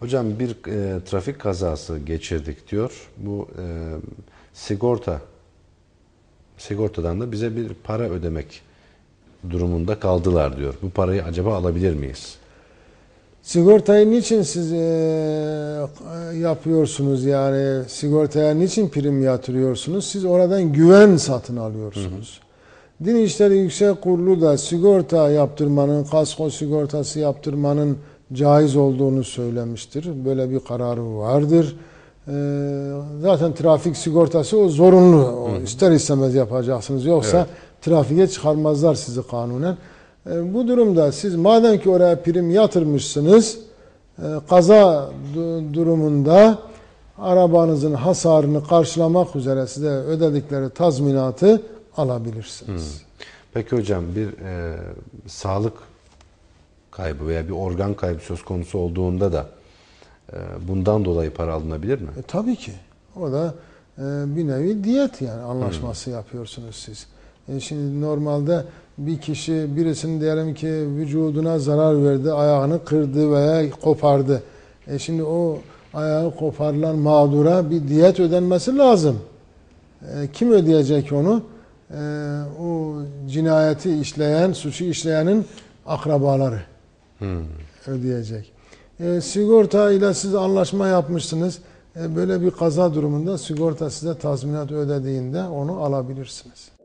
Hocam bir e, trafik kazası geçirdik diyor. Bu e, sigorta sigortadan da bize bir para ödemek durumunda kaldılar diyor. Bu parayı acaba alabilir miyiz? Sigortayı niçin siz e, yapıyorsunuz yani sigortaya niçin prim yatırıyorsunuz? Siz oradan güven satın alıyorsunuz. Din İşleri Yüksek Kurulu da sigorta yaptırmanın, kasko sigortası yaptırmanın caiz olduğunu söylemiştir. Böyle bir kararı vardır. E, zaten trafik sigortası o zorunlu. O ister istemez yapacaksınız. Yoksa Evet. trafiğe çıkarmazlar sizi kanunen. E, Bu durumda siz madem ki oraya prim yatırmışsınız, e, kaza du- durumunda arabanızın hasarını karşılamak üzere size ödedikleri tazminatı alabilirsiniz. Peki hocam bir e, sağlık kaybı veya bir organ kaybı söz konusu olduğunda da e, bundan dolayı para alınabilir mi? E, tabii ki. O da e, bir nevi diyet yani anlaşması yapıyorsunuz siz. E, şimdi normalde bir kişi birisinin diyelim ki vücuduna zarar verdi, ayağını kırdı veya kopardı. E şimdi o ayağı koparılan mağdura bir diyet ödenmesi lazım. E, kim ödeyecek onu? E, o cinayeti işleyen, suçu işleyenin akrabaları ödeyecek. E, sigorta ile siz anlaşma yapmışsınız. E, böyle bir kaza durumunda sigorta size tazminat ödediğinde onu alabilirsiniz.